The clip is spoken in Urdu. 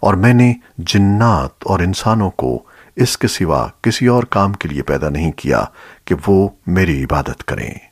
اور میں نے جنات اور انسانوں کو اس کے سوا کسی اور کام کے لیے پیدا نہیں کیا کہ وہ میری عبادت کریں۔